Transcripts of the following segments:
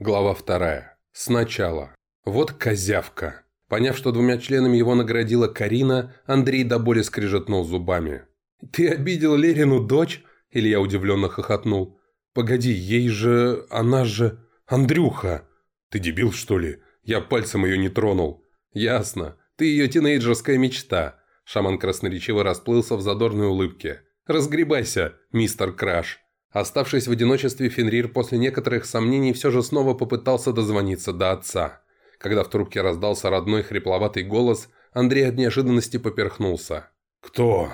Глава вторая. Сначала. Вот козявка. Поняв, что двумя членами его наградила Карина, Андрей до боли скрежетнул зубами. «Ты обидел Лерину дочь?» Илья удивленно хохотнул. «Погоди, ей же... она же... Андрюха!» «Ты дебил, что ли? Я пальцем ее не тронул». «Ясно. Ты ее тинейджерская мечта». Шаман красноречиво расплылся в задорной улыбке. «Разгребайся, мистер Краш». Оставшись в одиночестве, Фенрир после некоторых сомнений все же снова попытался дозвониться до отца. Когда в трубке раздался родной хрипловатый голос, Андрей от неожиданности поперхнулся. «Кто?»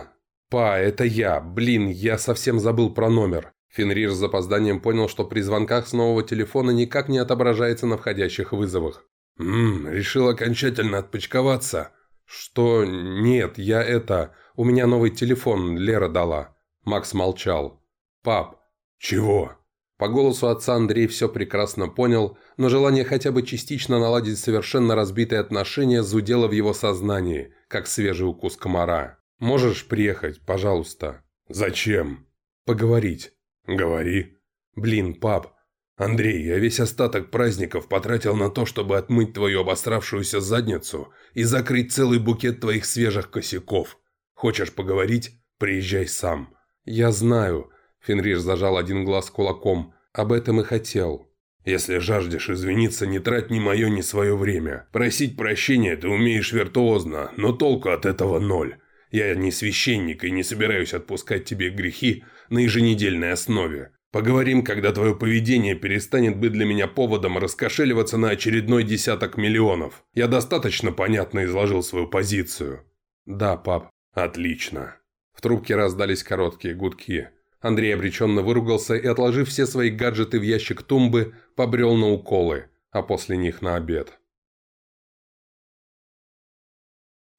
«Па, это я. Блин, я совсем забыл про номер». Фенрир с запозданием понял, что при звонках с нового телефона никак не отображается на входящих вызовах. «Ммм, решил окончательно отпочковаться». «Что? Нет, я это... У меня новый телефон Лера дала». Макс молчал. «Пап, «Чего?» По голосу отца Андрей все прекрасно понял, но желание хотя бы частично наладить совершенно разбитые отношения зудело в его сознании, как свежий укус комара. «Можешь приехать, пожалуйста?» «Зачем?» «Поговорить». «Говори». «Блин, пап». «Андрей, я весь остаток праздников потратил на то, чтобы отмыть твою обостравшуюся задницу и закрыть целый букет твоих свежих косяков. Хочешь поговорить? Приезжай сам». «Я знаю. Фенрир зажал один глаз кулаком. «Об этом и хотел». «Если жаждешь извиниться, не трать ни мое, ни свое время. Просить прощения ты умеешь виртуозно, но толку от этого ноль. Я не священник и не собираюсь отпускать тебе грехи на еженедельной основе. Поговорим, когда твое поведение перестанет быть для меня поводом раскошеливаться на очередной десяток миллионов. Я достаточно понятно изложил свою позицию». «Да, пап». «Отлично». В трубке раздались короткие гудки. Андрей обреченно выругался и, отложив все свои гаджеты в ящик тумбы, побрел на уколы, а после них на обед.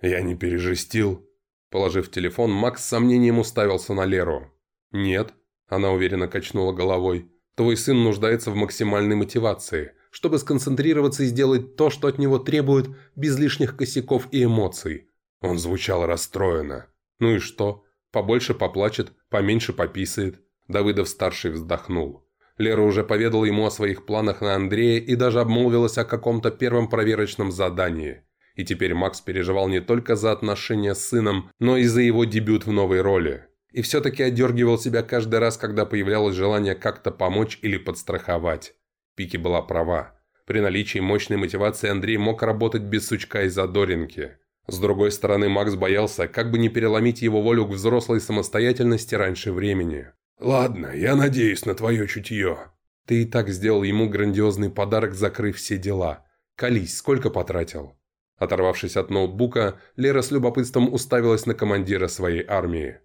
«Я не пережестил?» Положив телефон, Макс с сомнением уставился на Леру. «Нет», – она уверенно качнула головой. «Твой сын нуждается в максимальной мотивации, чтобы сконцентрироваться и сделать то, что от него требуют, без лишних косяков и эмоций». Он звучал расстроенно. «Ну и что? Побольше поплачет, поменьше пописает. Давыдов-старший вздохнул. Лера уже поведала ему о своих планах на Андрея и даже обмолвилась о каком-то первом проверочном задании. И теперь Макс переживал не только за отношения с сыном, но и за его дебют в новой роли. И все-таки отдергивал себя каждый раз, когда появлялось желание как-то помочь или подстраховать. Пики была права. При наличии мощной мотивации Андрей мог работать без сучка и задоринки. С другой стороны, Макс боялся, как бы не переломить его волю к взрослой самостоятельности раньше времени. «Ладно, я надеюсь на твое чутье». «Ты и так сделал ему грандиозный подарок, закрыв все дела. Колись, сколько потратил?» Оторвавшись от ноутбука, Лера с любопытством уставилась на командира своей армии.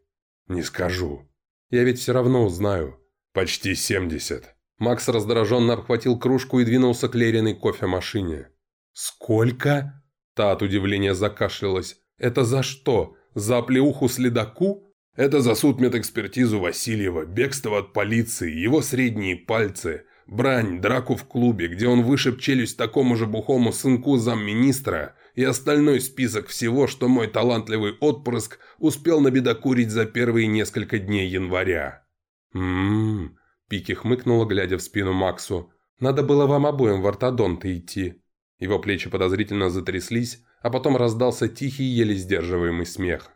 «Не скажу». «Я ведь все равно узнаю». «Почти семьдесят». Макс раздраженно обхватил кружку и двинулся к Лериной кофемашине. «Сколько?» Та от удивления закашлялась. «Это за что? За оплеуху следаку?» «Это за суд медэкспертизу Васильева, бегство от полиции, его средние пальцы, брань, драку в клубе, где он вышиб челюсть такому же бухому сынку замминистра и остальной список всего, что мой талантливый отпрыск успел набедокурить за первые несколько дней января». «М-м-м», Пики хмыкнула, глядя в спину Максу. «Надо было вам обоим в ортодонты идти». Его плечи подозрительно затряслись, а потом раздался тихий, еле сдерживаемый смех.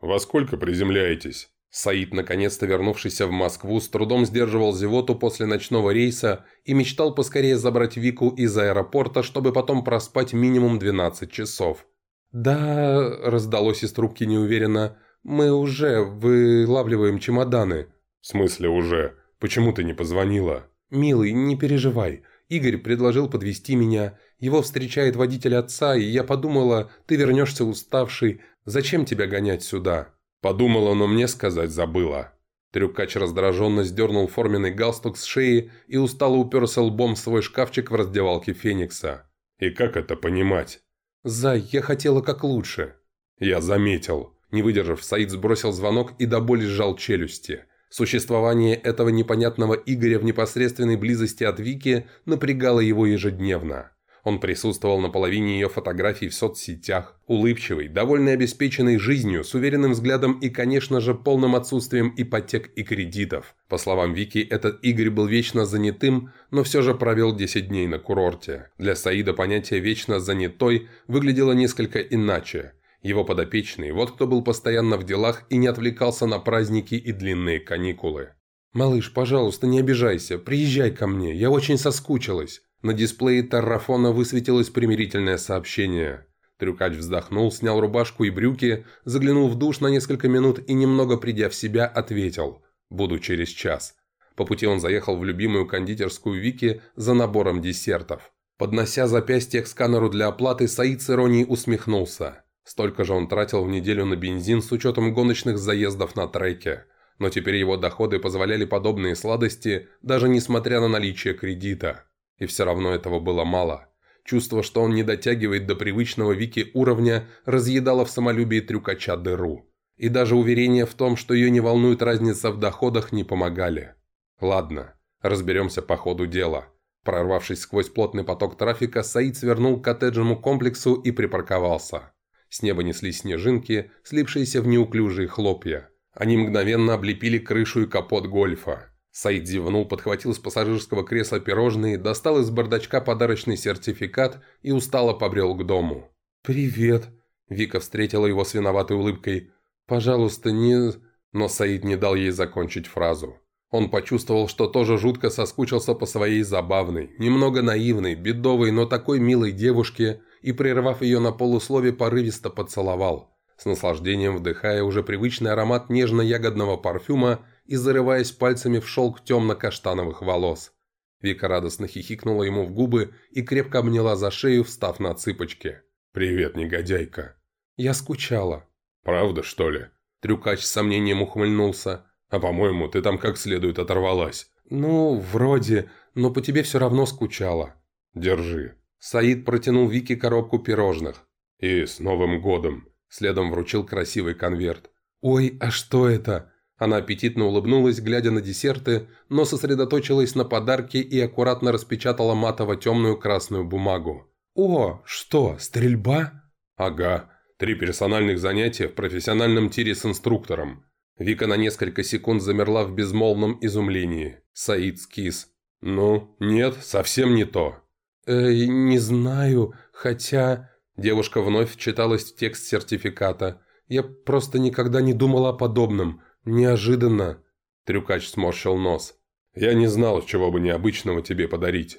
«Во сколько приземляетесь?» Саид, наконец-то вернувшийся в Москву, с трудом сдерживал зевоту после ночного рейса и мечтал поскорее забрать Вику из аэропорта, чтобы потом проспать минимум 12 часов. «Да...» – раздалось из трубки неуверенно. «Мы уже вылавливаем чемоданы». «В смысле уже? Почему ты не позвонила?» «Милый, не переживай. Игорь предложил подвести меня. Его встречает водитель отца, и я подумала, ты вернешься уставший. Зачем тебя гонять сюда?» Подумала, но мне сказать забыла. Трюкач раздраженно сдернул форменный галстук с шеи и устало уперся лбом в свой шкафчик в раздевалке Феникса. «И как это понимать?» «Зай, я хотела как лучше». «Я заметил». Не выдержав, Саид сбросил звонок и до боли сжал челюсти. Существование этого непонятного Игоря в непосредственной близости от Вики напрягало его ежедневно. Он присутствовал на половине ее фотографий в соцсетях, улыбчивый, довольный обеспеченной жизнью, с уверенным взглядом и, конечно же, полным отсутствием ипотек и кредитов. По словам Вики, этот Игорь был вечно занятым, но все же провел 10 дней на курорте. Для Саида понятие «вечно занятой» выглядело несколько иначе. Его подопечный, вот кто был постоянно в делах и не отвлекался на праздники и длинные каникулы. «Малыш, пожалуйста, не обижайся, приезжай ко мне, я очень соскучилась». На дисплее Таррафона высветилось примирительное сообщение. Трюкач вздохнул, снял рубашку и брюки, заглянул в душ на несколько минут и, немного придя в себя, ответил «Буду через час». По пути он заехал в любимую кондитерскую Вики за набором десертов. Поднося запястье к сканеру для оплаты, Саид с иронией усмехнулся. Столько же он тратил в неделю на бензин с учетом гоночных заездов на треке. Но теперь его доходы позволяли подобные сладости, даже несмотря на наличие кредита. И все равно этого было мало. Чувство, что он не дотягивает до привычного Вики уровня, разъедало в самолюбии трюкача дыру. И даже уверения в том, что ее не волнует разница в доходах, не помогали. Ладно, разберемся по ходу дела. Прорвавшись сквозь плотный поток трафика, Саид свернул к коттеджному комплексу и припарковался. С неба неслись снежинки, слипшиеся в неуклюжие хлопья. Они мгновенно облепили крышу и капот гольфа. Саид зевнул, подхватил с пассажирского кресла пирожные, достал из бардачка подарочный сертификат и устало побрел к дому. «Привет!» Вика встретила его с виноватой улыбкой. «Пожалуйста, не...» Но Саид не дал ей закончить фразу. Он почувствовал, что тоже жутко соскучился по своей забавной, немного наивной, бедовой, но такой милой девушке и, прервав ее на полуслове, порывисто поцеловал, с наслаждением вдыхая уже привычный аромат нежно-ягодного парфюма и зарываясь пальцами в шелк темно-каштановых волос. Вика радостно хихикнула ему в губы и крепко обняла за шею, встав на цыпочки. «Привет, негодяйка». «Я скучала». «Правда, что ли?» Трюкач с сомнением ухмыльнулся. «А по-моему, ты там как следует оторвалась». «Ну, вроде, но по тебе все равно скучала». «Держи». Саид протянул Вике коробку пирожных. «И с Новым годом!» Следом вручил красивый конверт. «Ой, а что это?» Она аппетитно улыбнулась, глядя на десерты, но сосредоточилась на подарке и аккуратно распечатала матово-темную красную бумагу. «О, что, стрельба?» «Ага. Три персональных занятия в профессиональном тире с инструктором». Вика на несколько секунд замерла в безмолвном изумлении. Саид скис. «Ну, нет, совсем не то». «Э, не знаю, хотя...» Девушка вновь вчиталась в текст сертификата. «Я просто никогда не думала о подобном. «Неожиданно!» Трюкач сморщил нос. «Я не знал, чего бы необычного тебе подарить».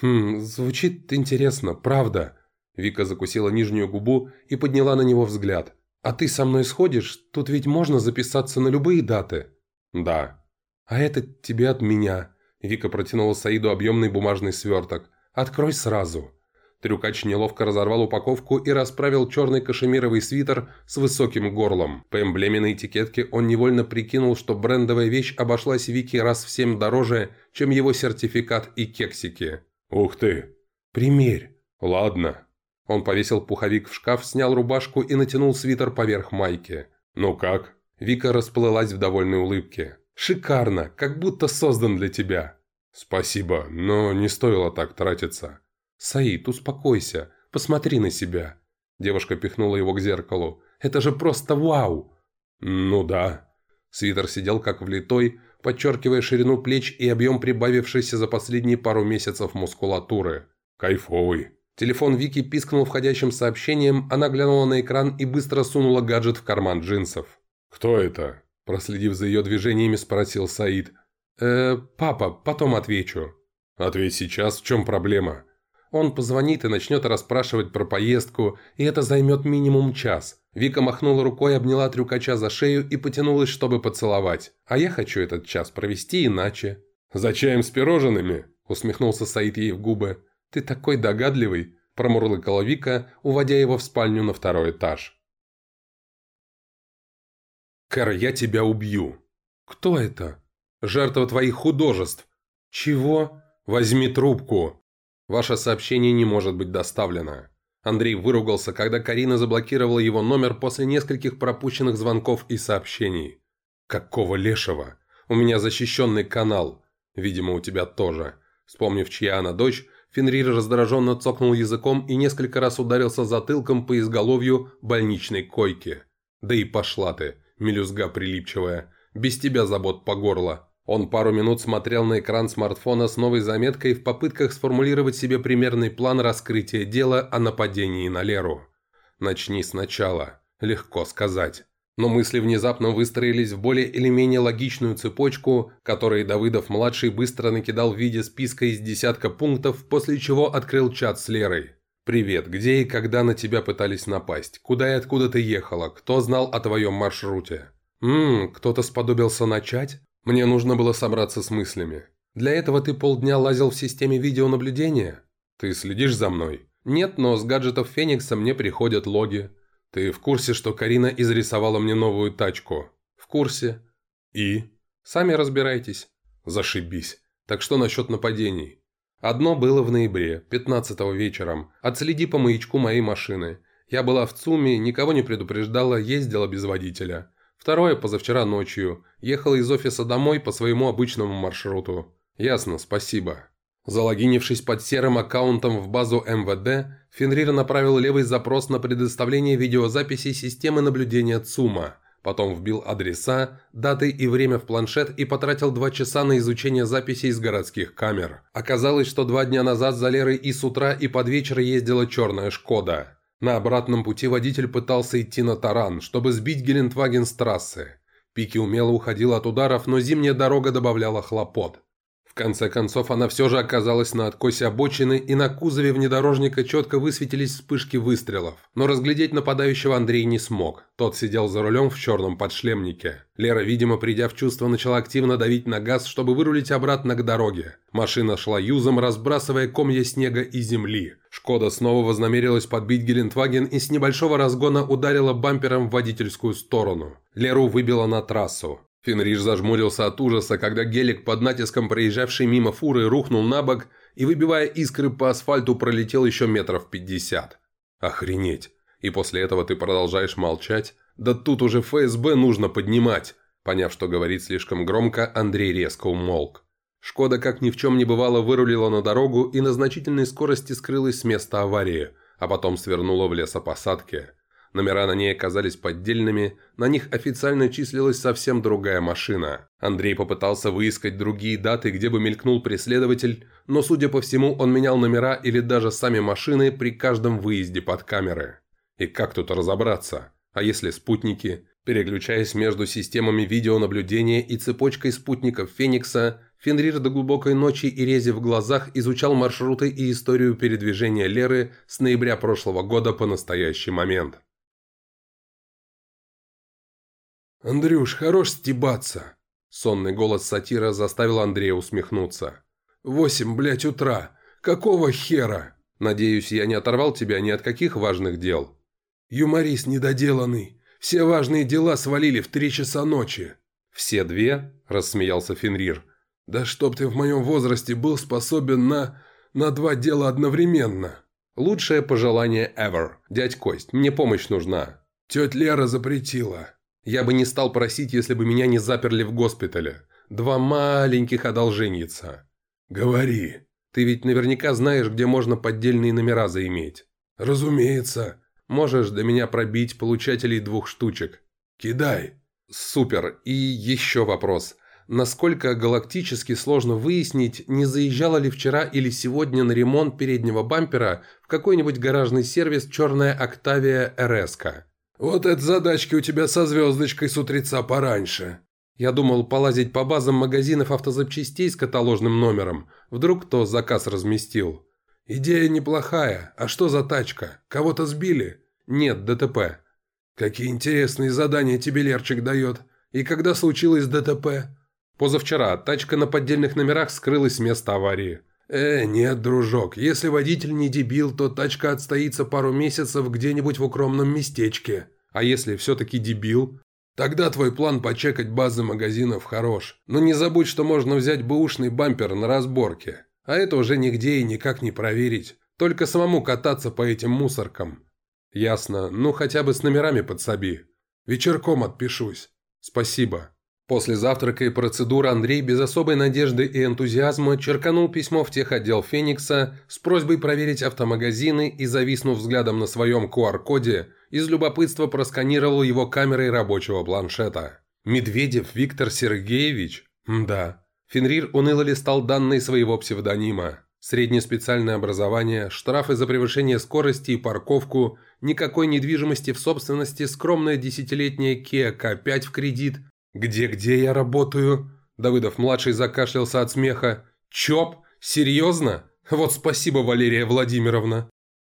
«Хм, звучит интересно, правда». Вика закусила нижнюю губу и подняла на него взгляд. «А ты со мной сходишь? Тут ведь можно записаться на любые даты». «Да». «А это тебе от меня». Вика протянула Саиду объемный бумажный сверток. «Открой сразу». Трюкач неловко разорвал упаковку и расправил черный кашемировый свитер с высоким горлом. По эмблеме на этикетке он невольно прикинул, что брендовая вещь обошлась Вики раз в семь дороже, чем его сертификат и кексики. «Ух ты!» «Примерь!» «Ладно». Он повесил пуховик в шкаф, снял рубашку и натянул свитер поверх майки. «Ну как?» Вика расплылась в довольной улыбке. «Шикарно! Как будто создан для тебя!» «Спасибо, но не стоило так тратиться». «Саид, успокойся. Посмотри на себя». Девушка пихнула его к зеркалу. «Это же просто вау!» «Ну да». Свитер сидел как влитой, подчеркивая ширину плеч и объем прибавившейся за последние пару месяцев мускулатуры. «Кайфовый». Телефон Вики пискнул входящим сообщением, она глянула на экран и быстро сунула гаджет в карман джинсов. «Кто это?» Проследив за ее движениями, спросил Саид. «Э, папа, потом отвечу». «Ответь сейчас, в чем проблема?» Он позвонит и начнет расспрашивать про поездку, и это займет минимум час. Вика махнула рукой, обняла трюкача за шею и потянулась, чтобы поцеловать. А я хочу этот час провести иначе. «За чаем с пирожными?» – усмехнулся Саид ей в губы. «Ты такой догадливый!» – промурлыкала Вика, уводя его в спальню на второй этаж. «Кэр, я тебя убью!» «Кто это?» «Жертва твоих художеств!» «Чего?» «Возьми трубку!» Ваше сообщение не может быть доставлено. Андрей выругался, когда Карина заблокировала его номер после нескольких пропущенных звонков и сообщений. «Какого лешего? У меня защищенный канал. Видимо, у тебя тоже». Вспомнив, чья она дочь, Фенрир раздраженно цокнул языком и несколько раз ударился затылком по изголовью больничной койки. «Да и пошла ты, мелюзга прилипчивая. Без тебя забот по горло». Он пару минут смотрел на экран смартфона с новой заметкой в попытках сформулировать себе примерный план раскрытия дела о нападении на Леру. «Начни сначала. Легко сказать». Но мысли внезапно выстроились в более или менее логичную цепочку, которой Давыдов-младший быстро накидал в виде списка из десятка пунктов, после чего открыл чат с Лерой. «Привет, где и когда на тебя пытались напасть? Куда и откуда ты ехала? Кто знал о твоем маршруте?» «Ммм, кто-то сподобился начать? Мне нужно было собраться с мыслями. Для этого ты полдня лазил в системе видеонаблюдения? Ты следишь за мной?» «Нет, но с гаджетов Феникса мне приходят логи. «Ты в курсе, что Карина изрисовала мне новую тачку?» «В курсе». «И?» «Сами разбирайтесь». «Зашибись. Так что насчет нападений?» «Одно было в ноябре, 15-го вечером. Отследи по маячку моей машины. Я была в ЦУМе, никого не предупреждала, ездила без водителя. Второе позавчера ночью. Ехала из офиса домой по своему обычному маршруту. Ясно, спасибо». Залогинившись под серым аккаунтом в базу МВД, Фенрир направил левый запрос на предоставление видеозаписи системы наблюдения ЦУМа, потом вбил адреса, даты и время в планшет и потратил два часа на изучение записей из городских камер. Оказалось, что два дня назад за Лерой и с утра, и под вечер ездила черная «Шкода». На обратном пути водитель пытался идти на таран, чтобы сбить Гелендваген с трассы. Пики умело уходил от ударов, но зимняя дорога добавляла хлопот. В конце концов, она все же оказалась на откосе обочины, и на кузове внедорожника четко высветились вспышки выстрелов. Но разглядеть нападающего Андрей не смог. Тот сидел за рулем в черном подшлемнике. Лера, видимо, придя в чувство, начала активно давить на газ, чтобы вырулить обратно к дороге. Машина шла юзом, разбрасывая комья снега и земли. Шкода снова вознамерилась подбить Гелендваген и с небольшого разгона ударила бампером в водительскую сторону. Леру выбила на трассу. Фенриш зажмурился от ужаса, когда гелик под натиском проезжавшей мимо фуры рухнул на бок и, выбивая искры по асфальту, пролетел еще метров пятьдесят. Охренеть. И после этого ты продолжаешь молчать? Да тут уже ФСБ нужно поднимать. Поняв, что говорит слишком громко, Андрей резко умолк. Шкода, как ни в чем не бывало, вырулила на дорогу и на значительной скорости скрылась с места аварии, а потом свернула в лесопосадке. Номера на ней оказались поддельными, на них официально числилась совсем другая машина. Андрей попытался выискать другие даты, где бы мелькнул преследователь, но, судя по всему, он менял номера или даже сами машины при каждом выезде под камеры. И как тут разобраться? А если спутники? Переключаясь между системами видеонаблюдения и цепочкой спутников Феникса, Фенрир до глубокой ночи и рези в глазах изучал маршруты и историю передвижения Леры с ноября прошлого года по настоящий момент. «Андрюш, хорош стебаться!» Сонный голос сатира заставил Андрея усмехнуться. «Восемь, блядь, утра! Какого хера?» «Надеюсь, я не оторвал тебя ни от каких важных дел?» «Юморист недоделанный. Все важные дела свалили в три часа ночи». «Все две?» – рассмеялся Фенрир. «Да чтоб ты в моем возрасте был способен на... на два дела одновременно». «Лучшее пожелание ever. Дядь Кость, мне помощь нужна». «Тетя Лера запретила». Я бы не стал просить, если бы меня не заперли в госпитале. Два маленьких одолженница. Говори. Ты ведь наверняка знаешь, где можно поддельные номера заиметь. Разумеется. Можешь до меня пробить получателей двух штучек. Кидай. Супер. И еще вопрос. Насколько галактически сложно выяснить, не заезжала ли вчера или сегодня на ремонт переднего бампера в какой-нибудь гаражный сервис черная Октавия РСК? «Вот это задачки у тебя со звездочкой с утреца пораньше». Я думал полазить по базам магазинов автозапчастей с каталожным номером. Вдруг кто заказ разместил. «Идея неплохая. А что за тачка? Кого-то сбили?» «Нет, ДТП». «Какие интересные задания тебе Лерчик дает. И когда случилось ДТП?» «Позавчера. Тачка на поддельных номерах скрылась с места аварии». «Э, нет, дружок, если водитель не дебил, то тачка отстоится пару месяцев где-нибудь в укромном местечке. А если все-таки дебил?» «Тогда твой план почекать базы магазинов хорош. Но не забудь, что можно взять бэушный бампер на разборке. А это уже нигде и никак не проверить. Только самому кататься по этим мусоркам». «Ясно. Ну, хотя бы с номерами подсоби». «Вечерком отпишусь». «Спасибо». После завтрака и процедуры Андрей без особой надежды и энтузиазма черканул письмо в техотдел «Феникса» с просьбой проверить автомагазины и, зависнув взглядом на своем QR-коде, из любопытства просканировал его камерой рабочего планшета. «Медведев Виктор Сергеевич?» «Да». Фенрир уныло листал данные своего псевдонима. Среднеспециальное образование, штрафы за превышение скорости и парковку, никакой недвижимости в собственности, скромная десятилетняя Kia K5 в кредит, «Где-где я работаю?» Давыдов-младший закашлялся от смеха. «ЧОП? Серьезно? Вот спасибо, Валерия Владимировна!»